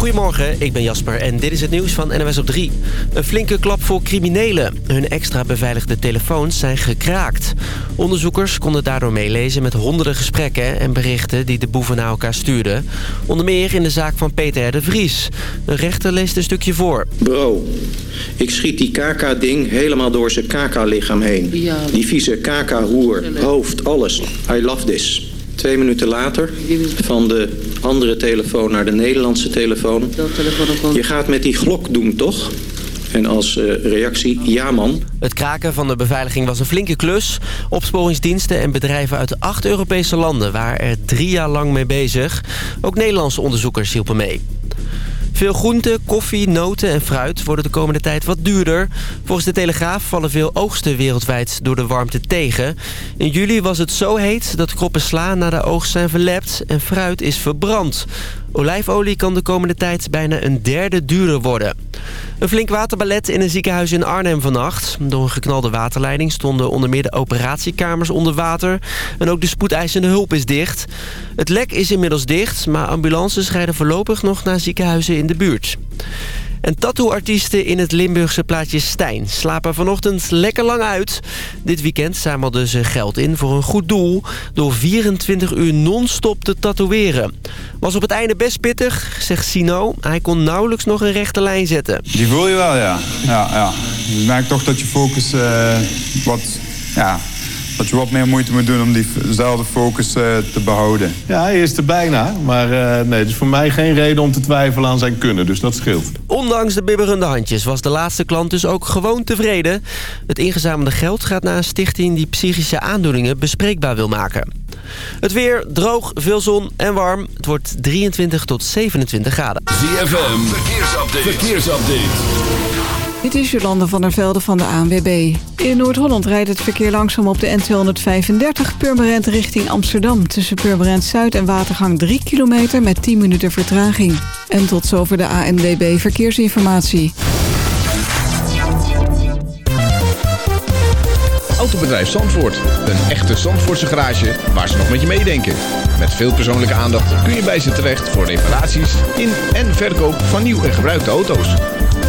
Goedemorgen, ik ben Jasper en dit is het nieuws van NWS op 3. Een flinke klap voor criminelen. Hun extra beveiligde telefoons zijn gekraakt. Onderzoekers konden daardoor meelezen met honderden gesprekken en berichten die de boeven naar elkaar stuurden. Onder meer in de zaak van Peter de Vries. De rechter leest een stukje voor. Bro, ik schiet die KK-ding helemaal door zijn KK-lichaam heen. Die vieze KK-roer, hoofd, alles. I love this. Twee minuten later, van de andere telefoon naar de Nederlandse telefoon. Je gaat met die glok doen, toch? En als uh, reactie, ja man. Het kraken van de beveiliging was een flinke klus. Opsporingsdiensten en bedrijven uit acht Europese landen waren er drie jaar lang mee bezig. Ook Nederlandse onderzoekers hielpen mee. Veel groenten, koffie, noten en fruit worden de komende tijd wat duurder. Volgens de Telegraaf vallen veel oogsten wereldwijd door de warmte tegen. In juli was het zo heet dat kroppen sla na de oogst zijn verlept en fruit is verbrand. Olijfolie kan de komende tijd bijna een derde duurder worden. Een flink waterballet in een ziekenhuis in Arnhem vannacht. Door een geknalde waterleiding stonden onder meer de operatiekamers onder water. En ook de spoedeisende hulp is dicht. Het lek is inmiddels dicht, maar ambulances rijden voorlopig nog naar ziekenhuizen in de buurt. En tattooartiesten in het Limburgse plaatje Stijn slapen vanochtend lekker lang uit. Dit weekend zamelden ze geld in voor een goed doel... door 24 uur non-stop te tatoeëren. Was op het einde best pittig, zegt Sino. Hij kon nauwelijks nog een rechte lijn zetten. Die voel je wel, ja. ja, ja. Toch dat je focus uh, wat... Ja, dat je wat meer moeite moet doen om diezelfde focus uh, te behouden. Ja, hij is er bijna. Maar uh, nee, het is voor mij geen reden om te twijfelen aan zijn kunnen. Dus dat scheelt. Ondanks de bibberende handjes was de laatste klant dus ook gewoon tevreden. Het ingezamelde geld gaat naar een stichting die psychische aandoeningen bespreekbaar wil maken. Het weer droog, veel zon en warm. Het wordt 23 tot 27 graden. ZFM, verkeersupdate. verkeersupdate. Dit is Jolande van der Velde van de ANWB. In Noord-Holland rijdt het verkeer langzaam op de N235 Purmerend richting Amsterdam. Tussen Purmerend Zuid en Watergang 3 kilometer met 10 minuten vertraging. En tot zover de ANWB Verkeersinformatie. Autobedrijf Zandvoort. Een echte Zandvoortse garage waar ze nog met je meedenken. Met veel persoonlijke aandacht kun je bij ze terecht voor reparaties in en verkoop van nieuw en gebruikte auto's.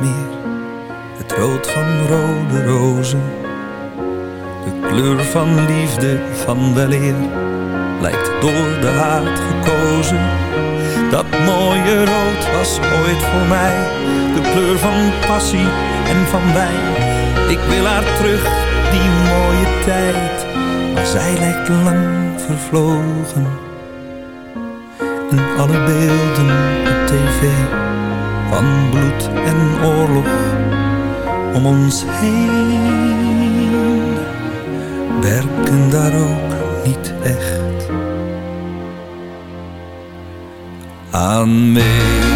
meer. Het rood van rode rozen. De kleur van liefde, van weleer. Lijkt door de haat gekozen. Dat mooie rood was ooit voor mij. De kleur van passie en van wijn. Ik wil haar terug, die mooie tijd. Maar zij lijkt lang vervlogen. En alle beelden op tv van bloed en oorlog om ons heen werken daar ook niet echt aan mee.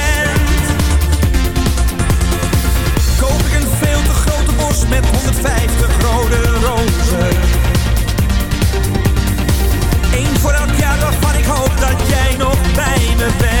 met 150 rode rozen. Eén voor elk jaar waarvan ik hoop dat jij nog bij me bent.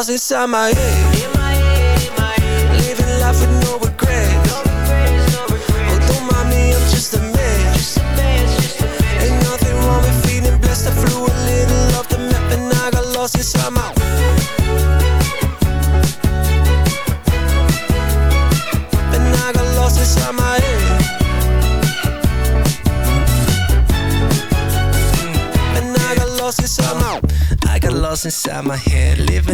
else inside my head.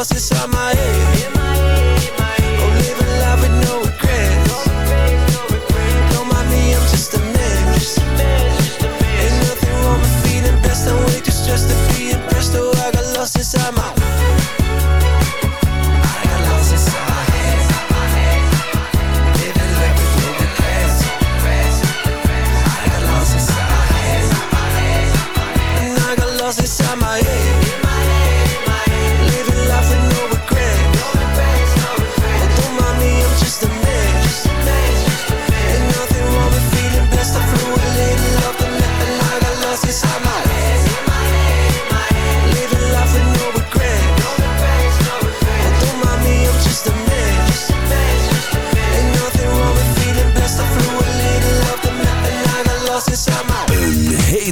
posso chamar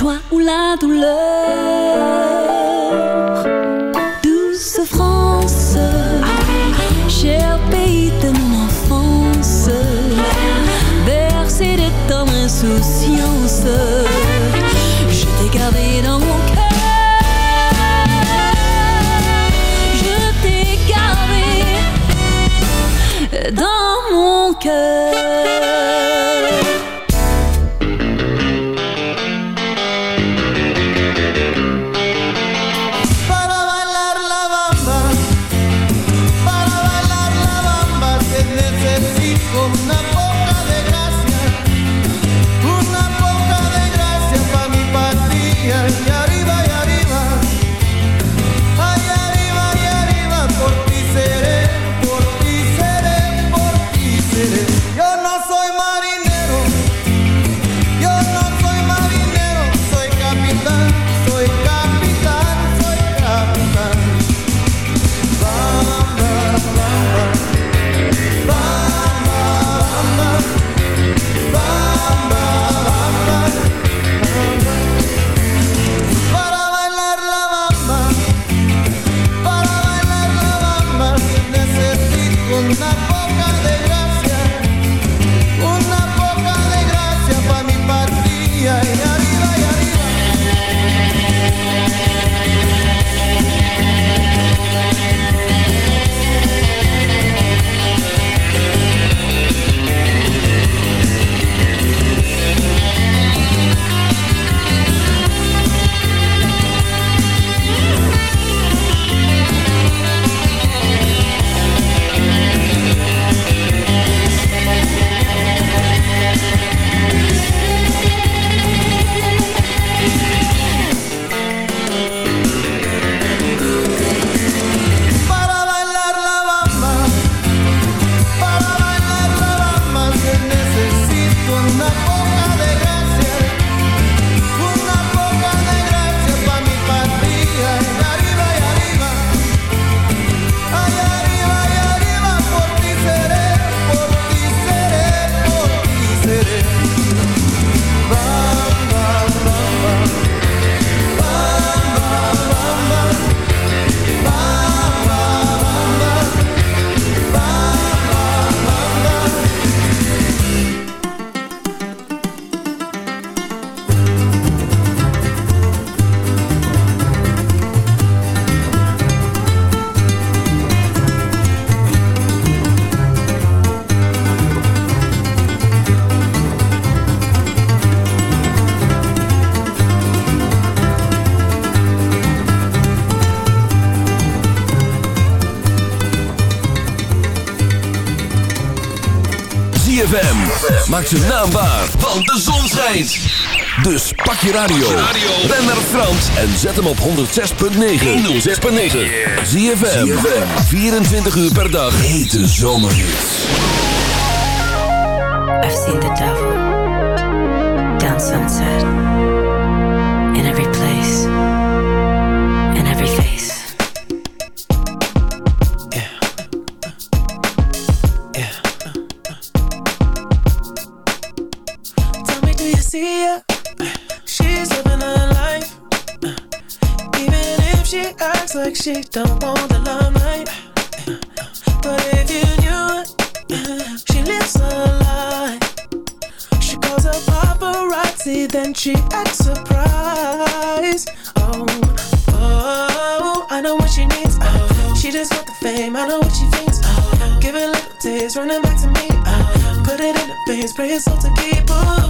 joie ou la douleur. Maak zijn naam want de zon schijnt. Dus pak je radio. Ben naar Frans en zet hem op 106.9. 106.9. ZFM. 24 uur per dag. Hete zomerhits. I've seen the devil down sunset acts like she don't want the limelight. But if you knew it, she lives a lie. She calls her paparazzi, then she acts surprised. Oh, oh, I know what she needs. Oh, she just want the fame. I know what she thinks. Oh, a little taste, running back to me. Oh, put it in the face, pray it's all to keep. Ooh,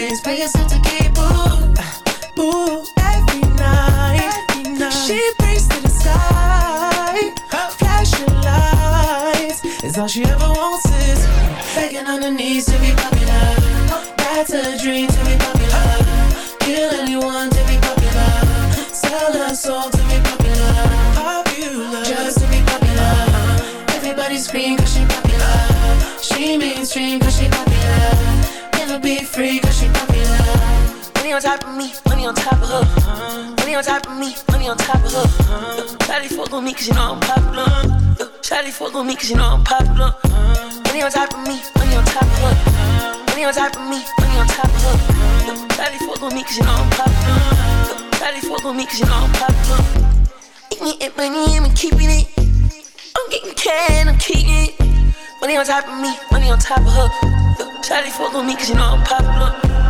Put it in the face, pay yourself to keep. Ooh, ooh, every night, every night. She prays to the sky, flashing lights. Is all she ever wants is begging on her knees to be popular. That's a dream to be popular. Top of me, money on top of her. Money on top of me, money on top of her. Shawty fuck on me cause you know I'm popular. Shawty fuck on me cause you know I'm popular. Money on top of me, money on top of her. Money on top of me, money on top of her. Shawty fuck on me cause you know I'm popular. Shawty fuck on me cause you know I'm popular. Eating it, money, I'm keeping it. I'm getting can, I'm keeping it. Money on top of me, money on top of her. Shawty fuck on me cause you know I'm popular.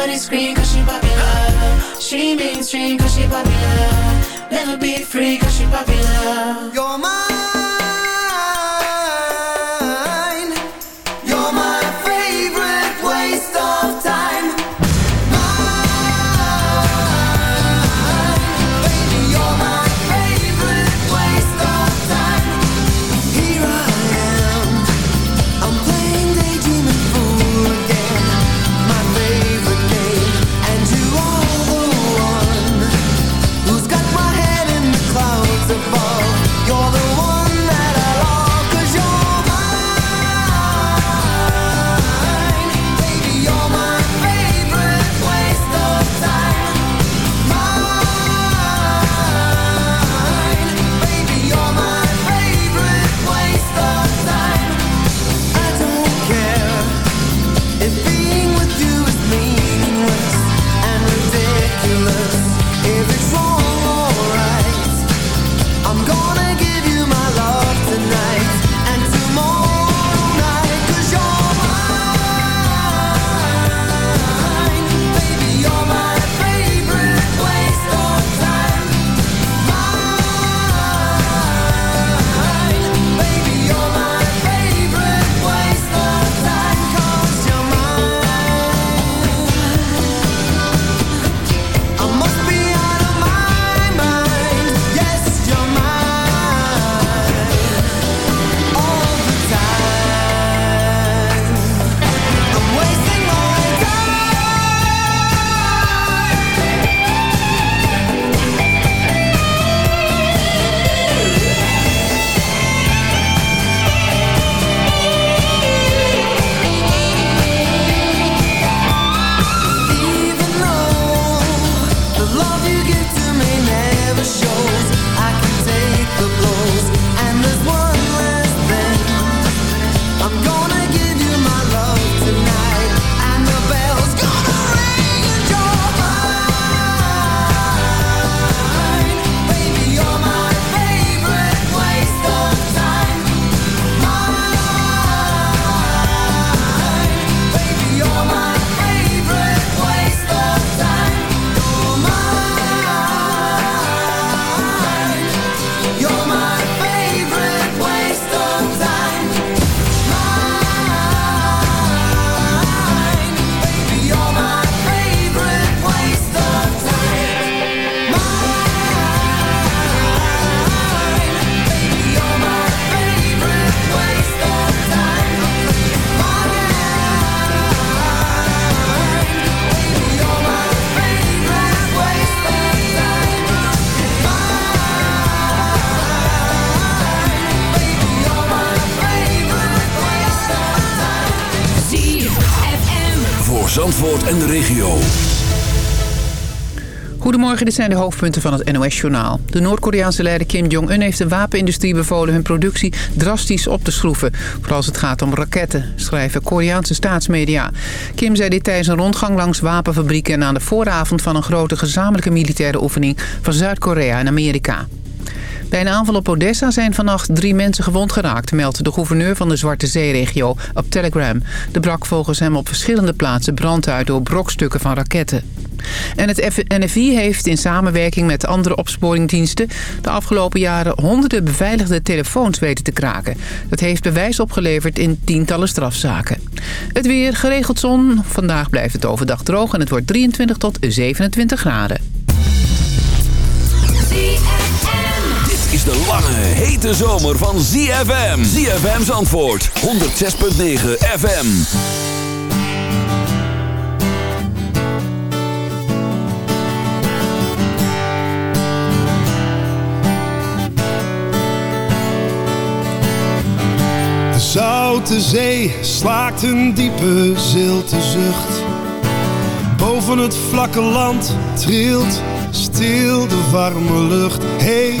Everybody scream cause she popular. She mainstream cause she popular. Never be free cause she popular. You're mine. Regio. Goedemorgen, dit zijn de hoofdpunten van het NOS-journaal. De Noord-Koreaanse leider Kim Jong-un heeft de wapenindustrie bevolen... hun productie drastisch op te schroeven. Vooral als het gaat om raketten, schrijven Koreaanse staatsmedia. Kim zei dit tijdens een rondgang langs wapenfabrieken... en aan de vooravond van een grote gezamenlijke militaire oefening... van Zuid-Korea en Amerika. Bij een aanval op Odessa zijn vannacht drie mensen gewond geraakt... meldt de gouverneur van de Zwarte Zee-regio op Telegram. Er brak volgens hem op verschillende plaatsen brand uit... door brokstukken van raketten. En het NFI heeft in samenwerking met andere opsporingdiensten... de afgelopen jaren honderden beveiligde telefoons weten te kraken. Dat heeft bewijs opgeleverd in tientallen strafzaken. Het weer, geregeld zon. Vandaag blijft het overdag droog en het wordt 23 tot 27 graden. Is de lange, hete zomer van ZFM. ZFM's antwoord, 106.9 FM. De zoute zee slaakt een diepe zilte zucht. Boven het vlakke land trilt stil de warme lucht. Hey,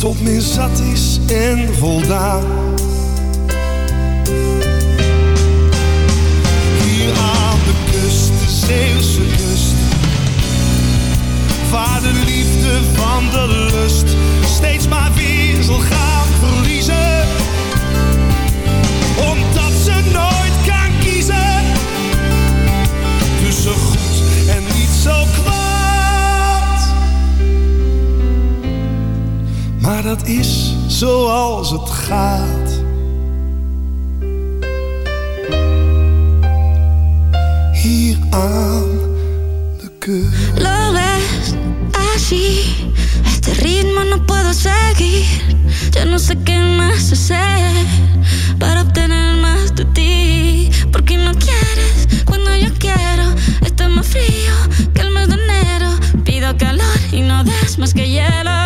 Tot men zat is en voldaan. Hier aan de kust, de Zeeuwse kust. Waar de liefde van de lust steeds maar weer zal gaan verliezen. Dat is zoals het gaat. Hier aan de kust. Lo ves así, este ritmo no puedo seguir. Yo no sé qué más hacer para obtener más de ti. Porque no quieres cuando yo quiero. Está más frío que el mes de enero. Pido calor y no das más que hielo.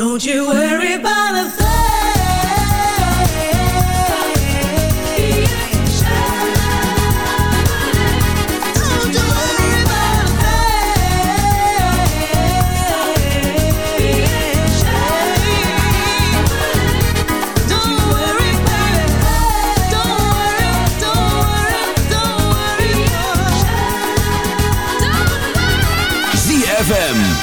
Don't you worry about a thing.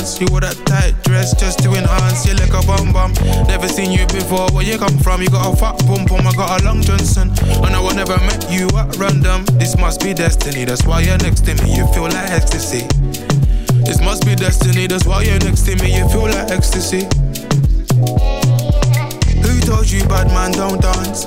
dance. You wore that tight dress just to enhance. You like a bum bum. Never seen you before. Where you come from? You got a fat bum bum. I got a long Johnson. And I will never met you at random. This must be destiny. That's why you're next to me. You feel like ecstasy. This must be destiny. That's why you're next to me. You feel like ecstasy. Who told you bad man don't dance?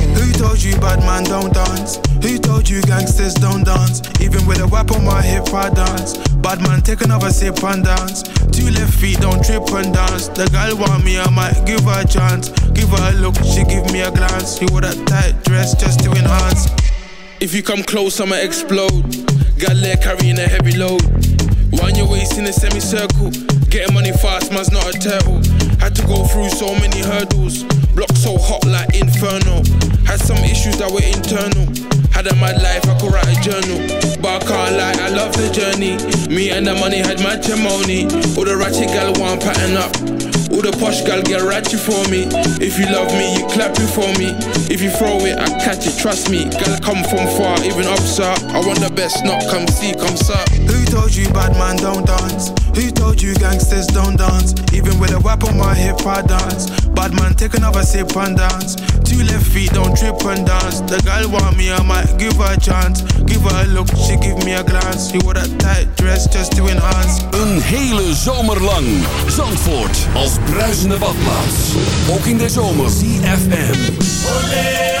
Told you bad man don't dance? Who told you gangsters don't dance? Even with a whip on my hip, I dance. Bad man, take another sip and dance. Two left feet, don't trip and dance. The girl want me, I might give her a chance. Give her a look, she give me a glance. She wore that tight dress just to enhance. If you come close, I'ma explode. Got leg carrying a heavy load. Wind your waist in a semicircle. Getting money fast, man's not a turtle. Had to go through so many hurdles. Block so hot like inferno. Had some issues that were internal. Had a mad life, I could write a journal. But I can't lie, I love the journey. Me and the money had matrimony. All the ratchet gal want pattern up. All the posh gal get ratchet for me. If you love me, you clap it for me. If you throw it, I catch it, trust me. Gal come from far, even up, sir. I want the best, not come see, come sir. Who told you bad man don't dance? Who told you gangsters don't dance? Even with a whip on my hip, I dance. Bad man, take another sip and dance. Two left feet, don't trip and dance. The girl want me, I might give her a chance. Give her a look, she give me a glance. She wore that tight dress just to enhance. Een hele zomer lang. Zandvoort als bruisende badplaats. Ook in de zomer. CFM.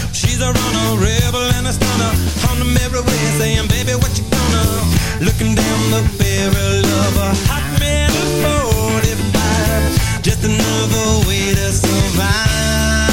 She's a runner, rebel and a stunner. On the way saying, baby, what you gonna? Looking down the barrel of a hot metal 45. Just another way to survive.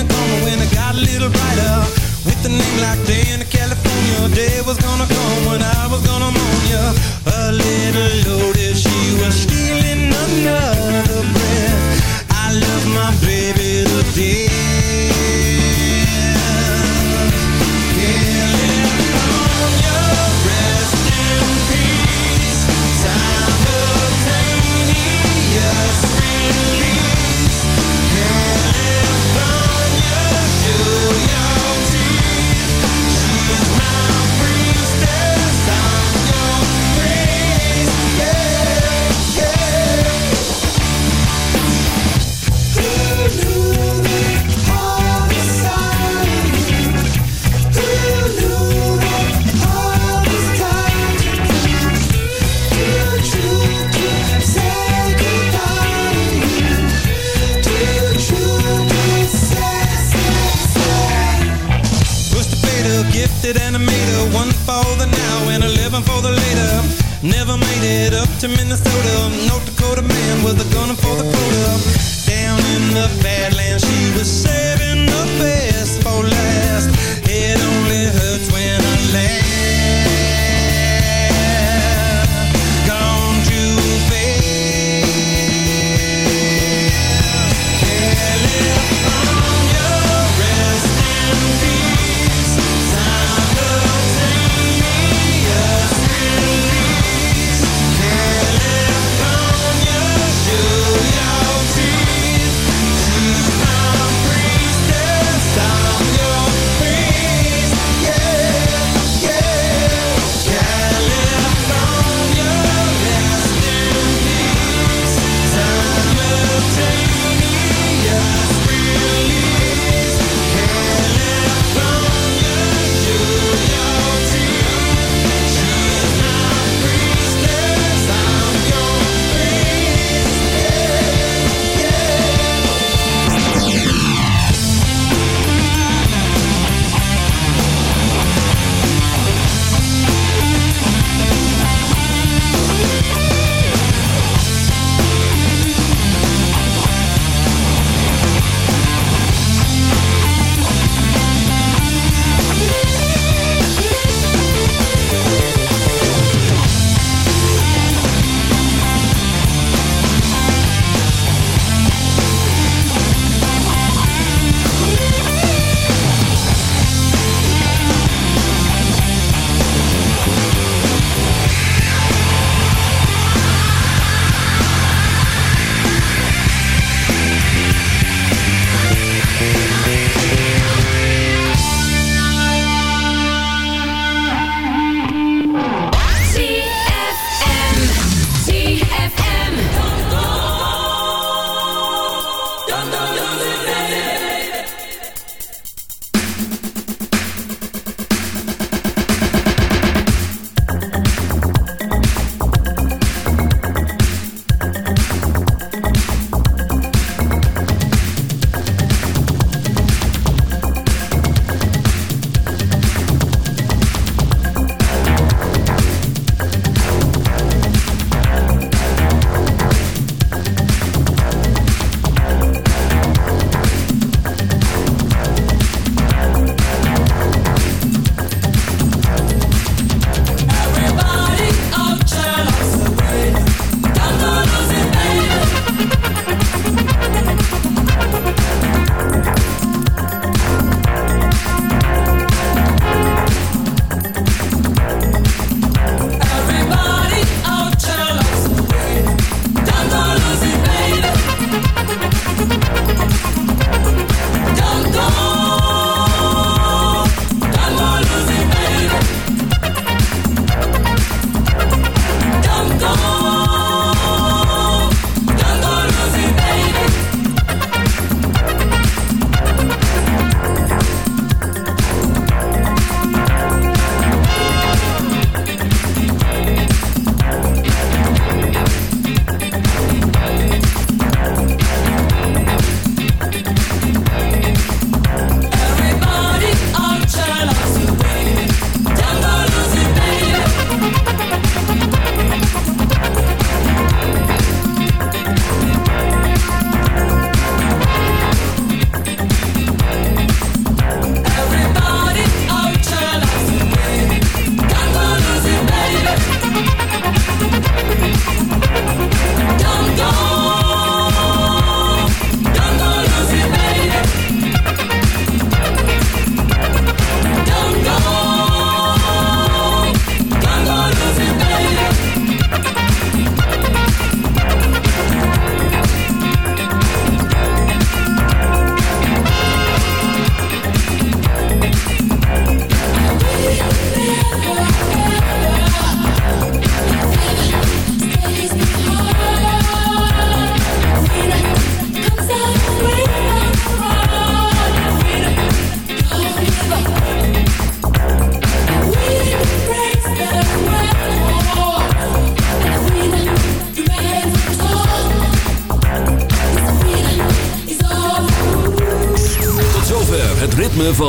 It coming when it got a little brighter. With a name like Dana, California, day was gonna come